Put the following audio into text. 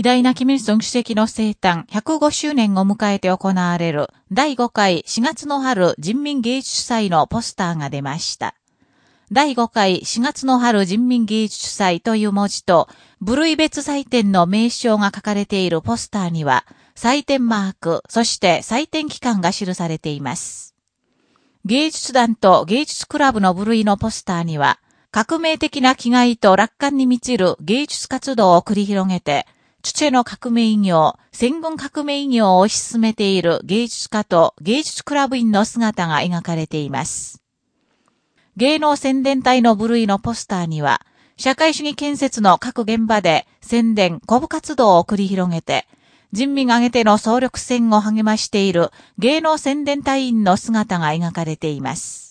偉大なキミルソン主席の生誕105周年を迎えて行われる第5回4月の春人民芸術祭のポスターが出ました。第5回4月の春人民芸術祭という文字と、部類別祭典の名称が書かれているポスターには、祭典マーク、そして祭典期間が記されています。芸術団と芸術クラブの部類のポスターには、革命的な気概と楽観に満ちる芸術活動を繰り広げて、チュチェの革命業、戦軍革命業を推し進めている芸術家と芸術クラブ員の姿が描かれています。芸能宣伝隊の部類のポスターには、社会主義建設の各現場で宣伝、鼓舞活動を繰り広げて、人民挙げての総力戦を励ましている芸能宣伝隊員の姿が描かれています。